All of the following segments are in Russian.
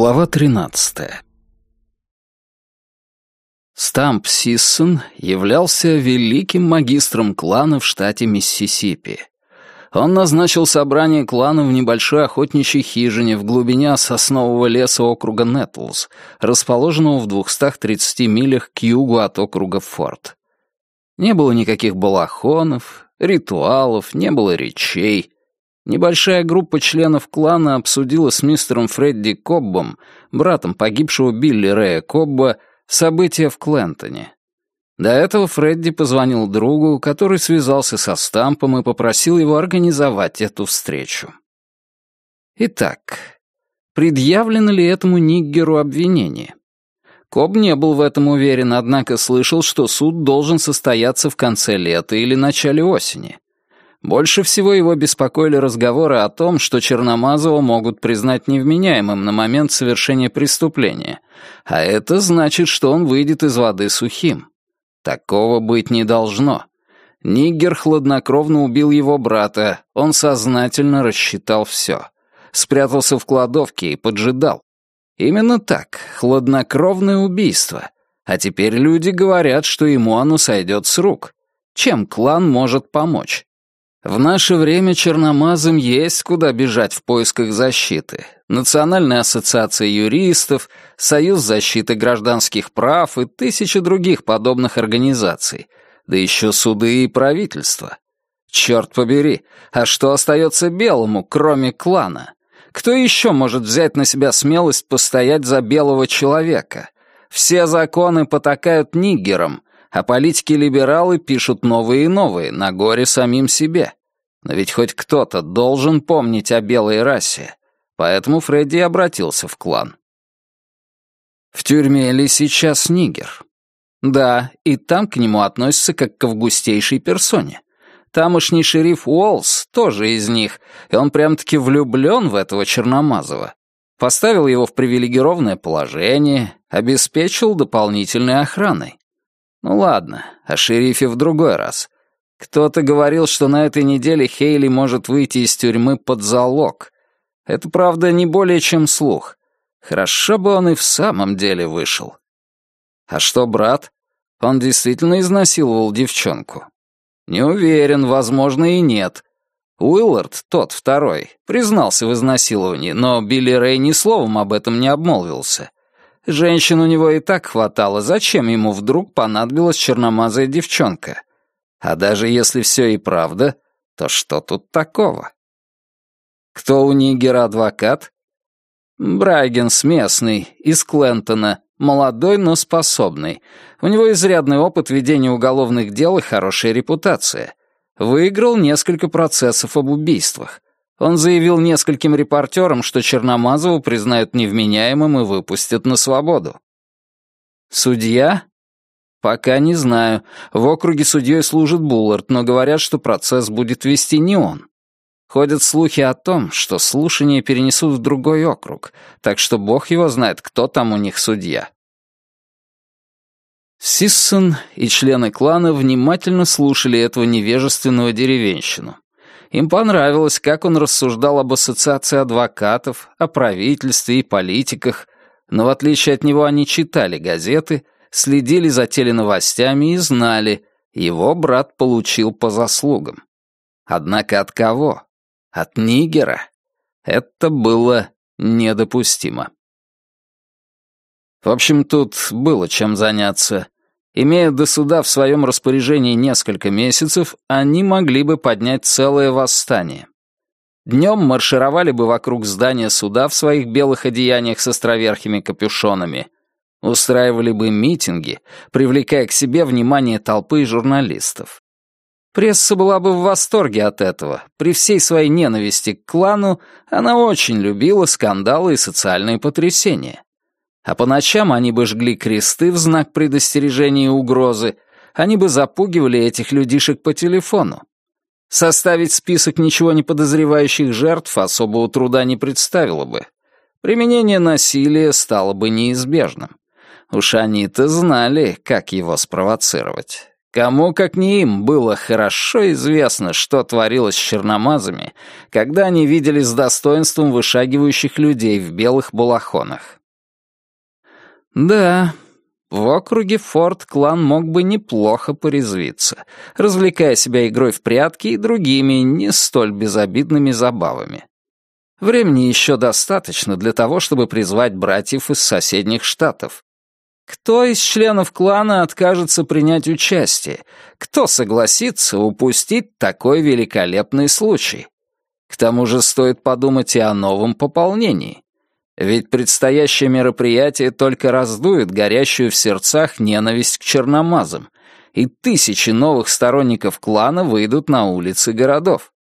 Глава 13 Стамп Сиссон являлся великим магистром клана в штате Миссисипи. Он назначил собрание клана в небольшой охотничьей хижине в глубине соснового леса округа Нетлс, расположенного в 230 милях к югу от округа Форт. Не было никаких балахонов, ритуалов, не было речей — Небольшая группа членов клана обсудила с мистером Фредди Коббом, братом погибшего Билли Рэя Кобба, события в Клентоне. До этого Фредди позвонил другу, который связался со Стампом и попросил его организовать эту встречу. Итак, предъявлено ли этому Ниггеру обвинение? Коб не был в этом уверен, однако слышал, что суд должен состояться в конце лета или начале осени. Больше всего его беспокоили разговоры о том, что Черномазова могут признать невменяемым на момент совершения преступления, а это значит, что он выйдет из воды сухим. Такого быть не должно. Нигер хладнокровно убил его брата, он сознательно рассчитал все. Спрятался в кладовке и поджидал. Именно так, хладнокровное убийство. А теперь люди говорят, что ему оно сойдет с рук. Чем клан может помочь? В наше время черномазым есть куда бежать в поисках защиты. Национальная ассоциация юристов, Союз защиты гражданских прав и тысячи других подобных организаций, да еще суды и правительство. Черт побери, а что остается белому, кроме клана? Кто еще может взять на себя смелость постоять за белого человека? Все законы потакают нигерам, а политики-либералы пишут новые и новые, на горе самим себе. Но ведь хоть кто-то должен помнить о белой расе, поэтому Фредди обратился в клан. В тюрьме ли сейчас Нигер? Да, и там к нему относятся как к августейшей персоне. Тамошний шериф Уолс тоже из них, и он прям-таки влюблен в этого Черномазова. Поставил его в привилегированное положение, обеспечил дополнительной охраной. Ну ладно, о шерифе в другой раз. Кто-то говорил, что на этой неделе Хейли может выйти из тюрьмы под залог. Это, правда, не более чем слух. Хорошо бы он и в самом деле вышел. А что, брат? Он действительно изнасиловал девчонку? Не уверен, возможно, и нет. Уиллард, тот второй, признался в изнасиловании, но Билли Рэй ни словом об этом не обмолвился. Женщин у него и так хватало, зачем ему вдруг понадобилась черномазая девчонка? А даже если все и правда, то что тут такого? Кто у Нигера адвокат? Брайгенс местный, из Клентона, молодой, но способный. У него изрядный опыт ведения уголовных дел и хорошая репутация. Выиграл несколько процессов об убийствах. Он заявил нескольким репортерам, что Черномазову признают невменяемым и выпустят на свободу. Судья «Пока не знаю. В округе судьей служит Буллард, но говорят, что процесс будет вести не он. Ходят слухи о том, что слушания перенесут в другой округ, так что бог его знает, кто там у них судья». Сиссон и члены клана внимательно слушали этого невежественного деревенщину. Им понравилось, как он рассуждал об ассоциации адвокатов, о правительстве и политиках, но в отличие от него они читали газеты — следили за теленовостями и знали, его брат получил по заслугам. Однако от кого? От Нигера? Это было недопустимо. В общем, тут было чем заняться. Имея до суда в своем распоряжении несколько месяцев, они могли бы поднять целое восстание. Днем маршировали бы вокруг здания суда в своих белых одеяниях с островерхими капюшонами, Устраивали бы митинги, привлекая к себе внимание толпы журналистов. Пресса была бы в восторге от этого. При всей своей ненависти к клану она очень любила скандалы и социальные потрясения. А по ночам они бы жгли кресты в знак предостережения и угрозы, они бы запугивали этих людишек по телефону. Составить список ничего не подозревающих жертв особого труда не представило бы. Применение насилия стало бы неизбежным. Уж они-то знали, как его спровоцировать. Кому, как не им, было хорошо известно, что творилось с черномазами, когда они видели с достоинством вышагивающих людей в белых балахонах. Да, в округе Форт клан мог бы неплохо порезвиться, развлекая себя игрой в прятки и другими не столь безобидными забавами. Времени еще достаточно для того, чтобы призвать братьев из соседних штатов. Кто из членов клана откажется принять участие? Кто согласится упустить такой великолепный случай? К тому же стоит подумать и о новом пополнении. Ведь предстоящее мероприятие только раздует горящую в сердцах ненависть к черномазам, и тысячи новых сторонников клана выйдут на улицы городов.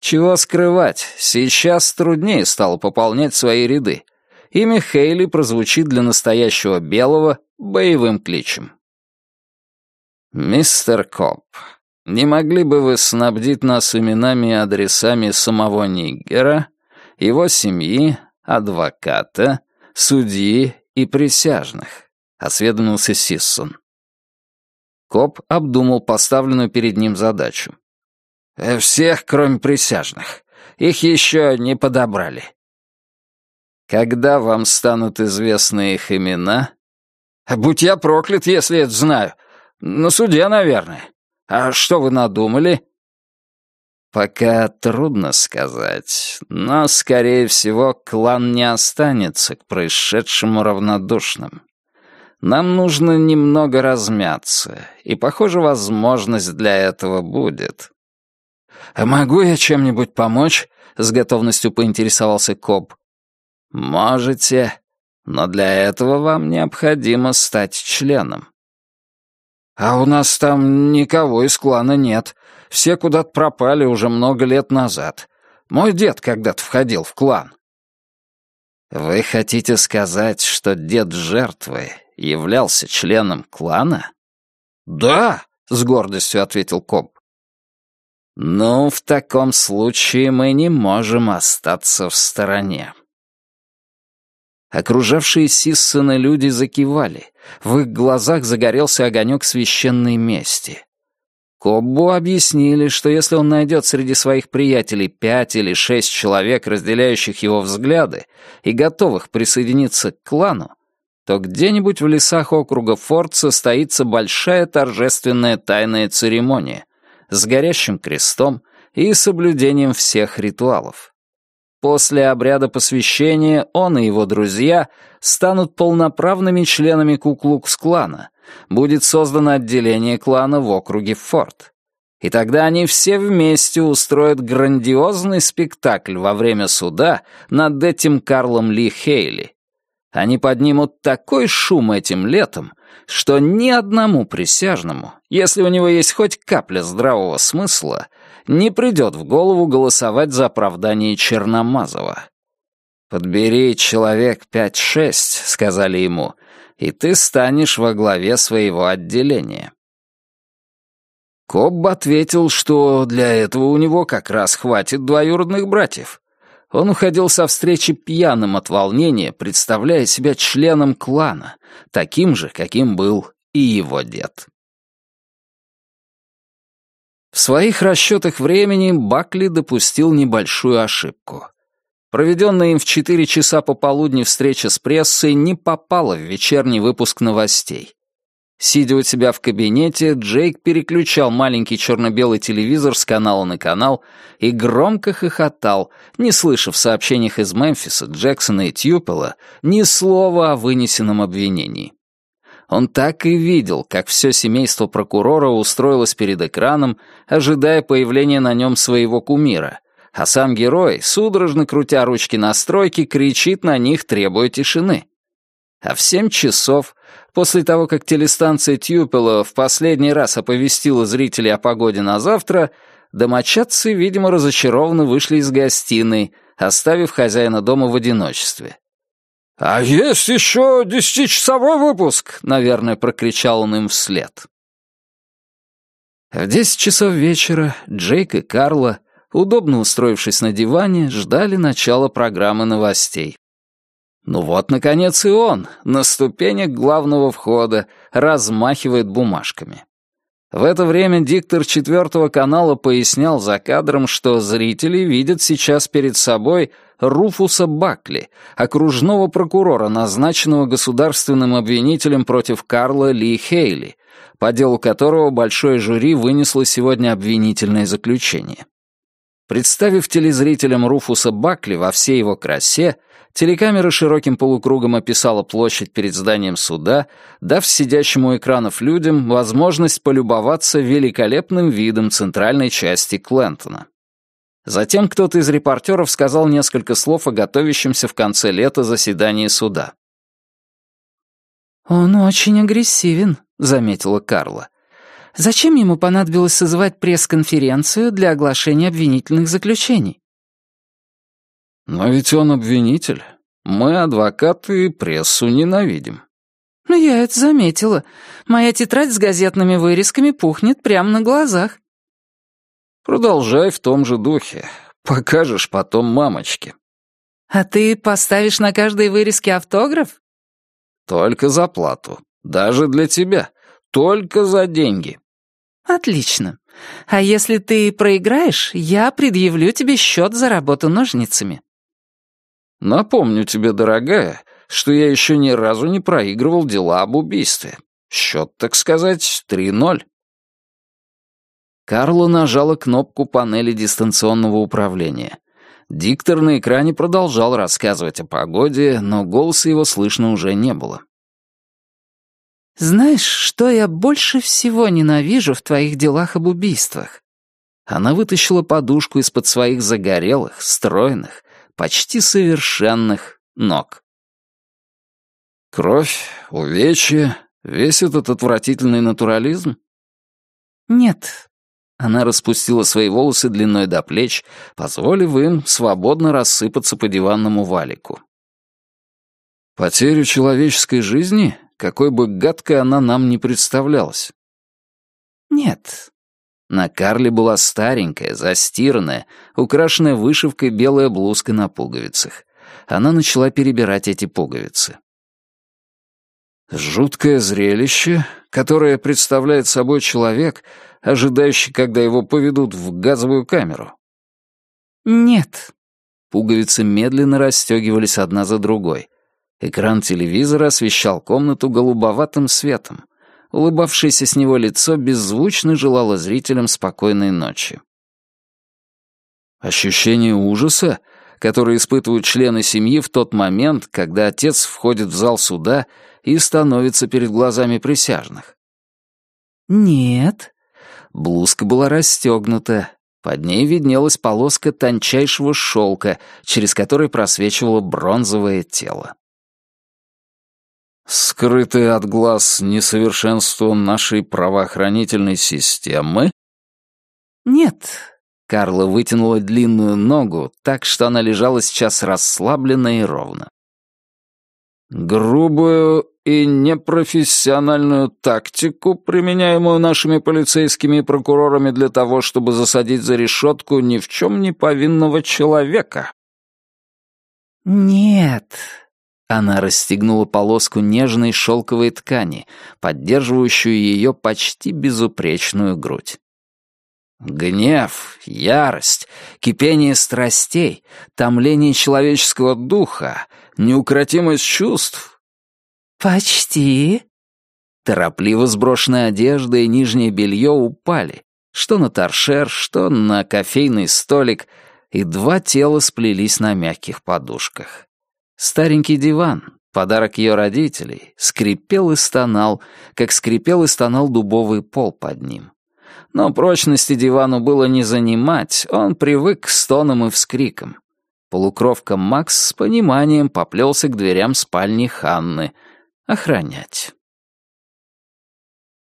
Чего скрывать, сейчас труднее стало пополнять свои ряды имя Хейли прозвучит для настоящего белого боевым кличем. «Мистер Коп, не могли бы вы снабдить нас именами и адресами самого Ниггера, его семьи, адвоката, судьи и присяжных?» — осведомился Сиссон. Коп обдумал поставленную перед ним задачу. «Э, «Всех, кроме присяжных. Их еще не подобрали. Когда вам станут известны их имена? Будь я проклят, если это знаю. На суде, наверное. А что вы надумали? Пока трудно сказать, но, скорее всего, клан не останется к происшедшему равнодушным. Нам нужно немного размяться, и, похоже, возможность для этого будет. «А могу я чем-нибудь помочь?» — с готовностью поинтересовался Коб. «Можете, но для этого вам необходимо стать членом». «А у нас там никого из клана нет. Все куда-то пропали уже много лет назад. Мой дед когда-то входил в клан». «Вы хотите сказать, что дед жертвы являлся членом клана?» «Да», — с гордостью ответил Коб. «Ну, в таком случае мы не можем остаться в стороне». Окружавшие Сиссона люди закивали. В их глазах загорелся огонек священной мести. Коббу объяснили, что если он найдет среди своих приятелей пять или шесть человек, разделяющих его взгляды и готовых присоединиться к клану, то где-нибудь в лесах округа Форт состоится большая торжественная тайная церемония с горящим крестом и соблюдением всех ритуалов. После обряда посвящения он и его друзья станут полноправными членами Куклукс-клана. Будет создано отделение клана в округе Форт. И тогда они все вместе устроят грандиозный спектакль во время суда над этим Карлом Ли Хейли. Они поднимут такой шум этим летом, что ни одному присяжному, если у него есть хоть капля здравого смысла, не придет в голову голосовать за оправдание Черномазова. «Подбери человек пять-шесть», — сказали ему, «и ты станешь во главе своего отделения». Кобб ответил, что для этого у него как раз хватит двоюродных братьев. Он уходил со встречи пьяным от волнения, представляя себя членом клана, таким же, каким был и его дед. В своих расчетах времени Бакли допустил небольшую ошибку. Проведенная им в 4 часа пополудни встреча с прессой не попала в вечерний выпуск новостей. Сидя у себя в кабинете, Джейк переключал маленький черно-белый телевизор с канала на канал и громко хохотал, не слыша в сообщениях из Мемфиса, Джексона и Тьюпела ни слова о вынесенном обвинении. Он так и видел, как все семейство прокурора устроилось перед экраном, ожидая появления на нем своего кумира, а сам герой, судорожно крутя ручки настройки, кричит на них, требуя тишины. А в семь часов, после того, как телестанция Тьюпела в последний раз оповестила зрителей о погоде на завтра, домочадцы, видимо, разочарованно вышли из гостиной, оставив хозяина дома в одиночестве. «А есть еще десятичасовой выпуск!» — наверное, прокричал он им вслед. В десять часов вечера Джейк и Карла, удобно устроившись на диване, ждали начала программы новостей. Ну вот, наконец, и он, на ступенях главного входа, размахивает бумажками. В это время диктор четвертого канала пояснял за кадром, что зрители видят сейчас перед собой Руфуса Бакли, окружного прокурора, назначенного государственным обвинителем против Карла Ли Хейли, по делу которого большое жюри вынесло сегодня обвинительное заключение. Представив телезрителям Руфуса Бакли во всей его красе, Телекамера широким полукругом описала площадь перед зданием суда, дав сидящему у экранов людям возможность полюбоваться великолепным видом центральной части Клентона. Затем кто-то из репортеров сказал несколько слов о готовящемся в конце лета заседании суда. «Он очень агрессивен», — заметила Карла. «Зачем ему понадобилось созывать пресс-конференцию для оглашения обвинительных заключений?» Но ведь он обвинитель. Мы, адвокаты, прессу ненавидим. Ну, я это заметила. Моя тетрадь с газетными вырезками пухнет прямо на глазах. Продолжай в том же духе. Покажешь потом мамочке. А ты поставишь на каждой вырезке автограф? Только за плату. Даже для тебя. Только за деньги. Отлично. А если ты проиграешь, я предъявлю тебе счет за работу ножницами. Напомню тебе, дорогая, что я еще ни разу не проигрывал дела об убийстве. Счет, так сказать, 3-0. Карла нажала кнопку панели дистанционного управления. Диктор на экране продолжал рассказывать о погоде, но голоса его слышно уже не было. «Знаешь, что я больше всего ненавижу в твоих делах об убийствах?» Она вытащила подушку из-под своих загорелых, стройных, почти совершенных ног. Кровь, увечья, весь этот отвратительный натурализм? Нет. Она распустила свои волосы длиной до плеч, позволив им свободно рассыпаться по диванному валику. Потерю человеческой жизни, какой бы гадкой она нам не представлялась? Нет. На Карле была старенькая, застиранная, украшенная вышивкой белая блузка на пуговицах. Она начала перебирать эти пуговицы. Жуткое зрелище, которое представляет собой человек, ожидающий, когда его поведут в газовую камеру. Нет. Пуговицы медленно расстегивались одна за другой. Экран телевизора освещал комнату голубоватым светом. Улыбавшееся с него лицо беззвучно желало зрителям спокойной ночи. Ощущение ужаса, которое испытывают члены семьи в тот момент, когда отец входит в зал суда и становится перед глазами присяжных. «Нет». Блузка была расстегнута. Под ней виднелась полоска тончайшего шелка, через который просвечивало бронзовое тело. Скрытое от глаз несовершенство нашей правоохранительной системы? Нет. Карла вытянула длинную ногу так, что она лежала сейчас расслабленно и ровно. Грубую и непрофессиональную тактику, применяемую нашими полицейскими и прокурорами для того, чтобы засадить за решетку ни в чем не повинного человека. «Нет», она расстегнула полоску нежной шелковой ткани, поддерживающую ее почти безупречную грудь. Гнев, ярость, кипение страстей, томление человеческого духа, неукротимость чувств. «Почти». Торопливо сброшенная одежда и нижнее белье упали, что на торшер, что на кофейный столик, и два тела сплелись на мягких подушках. Старенький диван, подарок ее родителей, скрипел и стонал, как скрипел и стонал дубовый пол под ним. Но прочности дивану было не занимать, он привык к стонам и вскрикам. Полукровка Макс с пониманием поплелся к дверям спальни Ханны охранять.